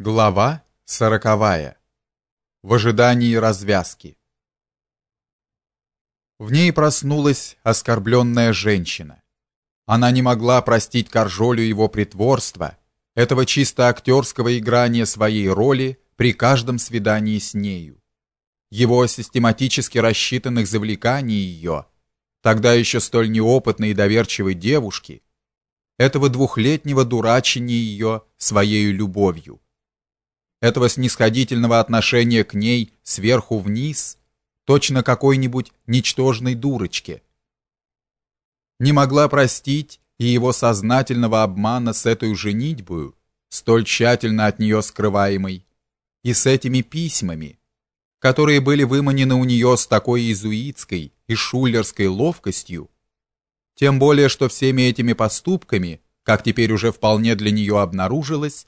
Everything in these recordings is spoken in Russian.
Глава сороковая. В ожидании развязки. В ней проснулась оскорбленная женщина. Она не могла простить Каржолю его притворство, этого чисто актерского играния своей роли при каждом свидании с нею. Его систематически рассчитанных завлеканий ее, тогда еще столь неопытной и доверчивой девушки, этого двухлетнего дурачения ее своей любовью этого снисходительного отношения к ней сверху вниз, точно какой-нибудь ничтожной дурочке. Не могла простить и его сознательного обмана с этой женитьбою, столь тщательно от нее скрываемой, и с этими письмами, которые были выманены у нее с такой иезуитской и шулерской ловкостью, тем более что всеми этими поступками, как теперь уже вполне для нее обнаружилось,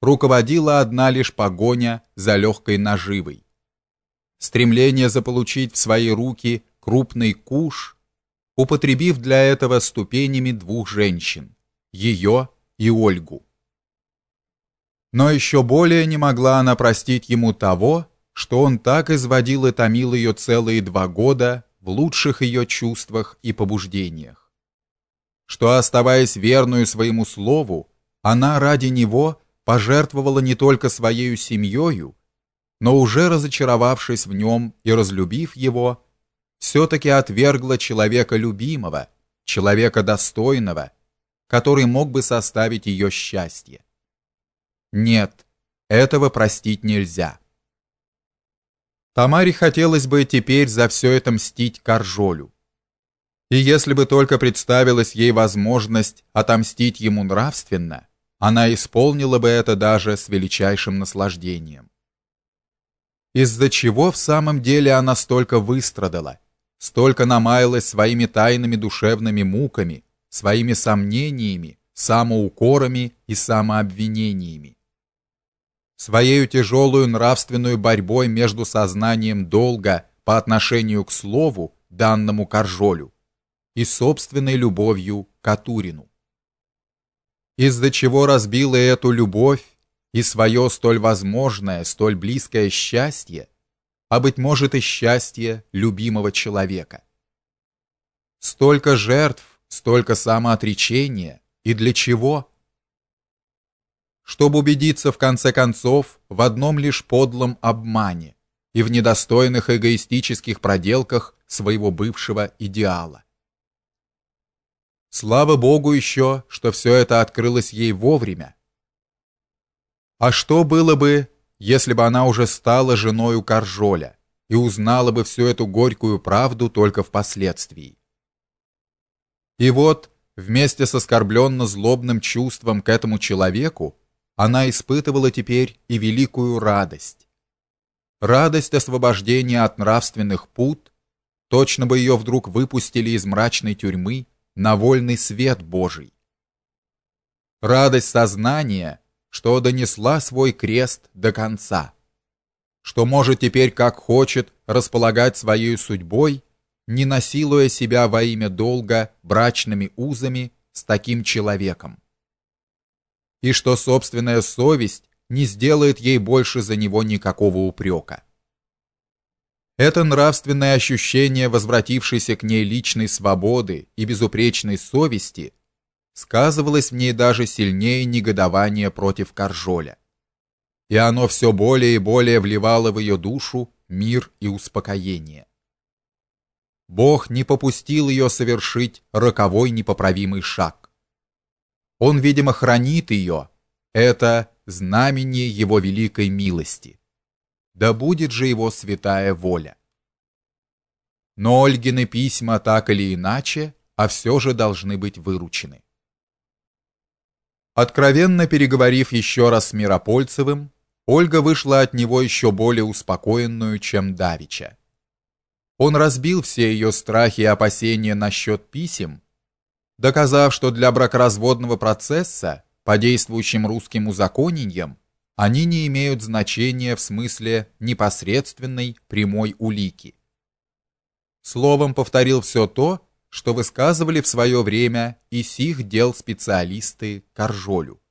руководила одна лишь погоня за легкой наживой. Стремление заполучить в свои руки крупный куш, употребив для этого ступенями двух женщин, ее и Ольгу. Но еще более не могла она простить ему того, что он так изводил и томил ее целые два года в лучших ее чувствах и побуждениях. Что, оставаясь верную своему слову, она ради него пожертвовала не только своей семьей, но уже разочаровавшись в нем и разлюбив его, все-таки отвергла человека любимого, человека достойного, который мог бы составить ее счастье. Нет, этого простить нельзя. Тамаре хотелось бы теперь за все это мстить Каржолю. И если бы только представилась ей возможность отомстить ему нравственно, она исполнила бы это даже с величайшим наслаждением. Из-за чего в самом деле она столько выстрадала, столько намаялась своими тайными душевными муками, своими сомнениями, самоукорами и самообвинениями. Своею тяжелую нравственную борьбой между сознанием долга по отношению к слову, данному Каржолю, и собственной любовью к Атурину из-за чего разбила эту любовь и свое столь возможное, столь близкое счастье, а быть может и счастье любимого человека. Столько жертв, столько самоотречения, и для чего? Чтобы убедиться в конце концов в одном лишь подлом обмане и в недостойных эгоистических проделках своего бывшего идеала. Слава Богу еще, что все это открылось ей вовремя. А что было бы, если бы она уже стала женой у Каржоля и узнала бы всю эту горькую правду только впоследствии? И вот, вместе с оскорбленно злобным чувством к этому человеку, она испытывала теперь и великую радость. Радость освобождения от нравственных пут, точно бы ее вдруг выпустили из мрачной тюрьмы на вольный свет Божий. Радость сознания, что донесла свой крест до конца, что может теперь как хочет располагать своей судьбой, не насилуя себя во имя долга брачными узами с таким человеком. И что собственная совесть не сделает ей больше за него никакого упрека. Это нравственное ощущение возвратившейся к ней личной свободы и безупречной совести сказывалось в ней даже сильнее негодования против Каржоля. И оно все более и более вливало в ее душу мир и успокоение. Бог не попустил ее совершить роковой непоправимый шаг. Он, видимо, хранит ее. Это знамение его великой милости да будет же его святая воля. Но Ольгины письма так или иначе, а все же должны быть выручены. Откровенно переговорив еще раз с Миропольцевым, Ольга вышла от него еще более успокоенную, чем давича. Он разбил все ее страхи и опасения насчет писем, доказав, что для бракоразводного процесса по действующим русским узаконениям они не имеют значения в смысле непосредственной прямой улики. Словом повторил все то, что высказывали в свое время и сих дел специалисты Каржолю.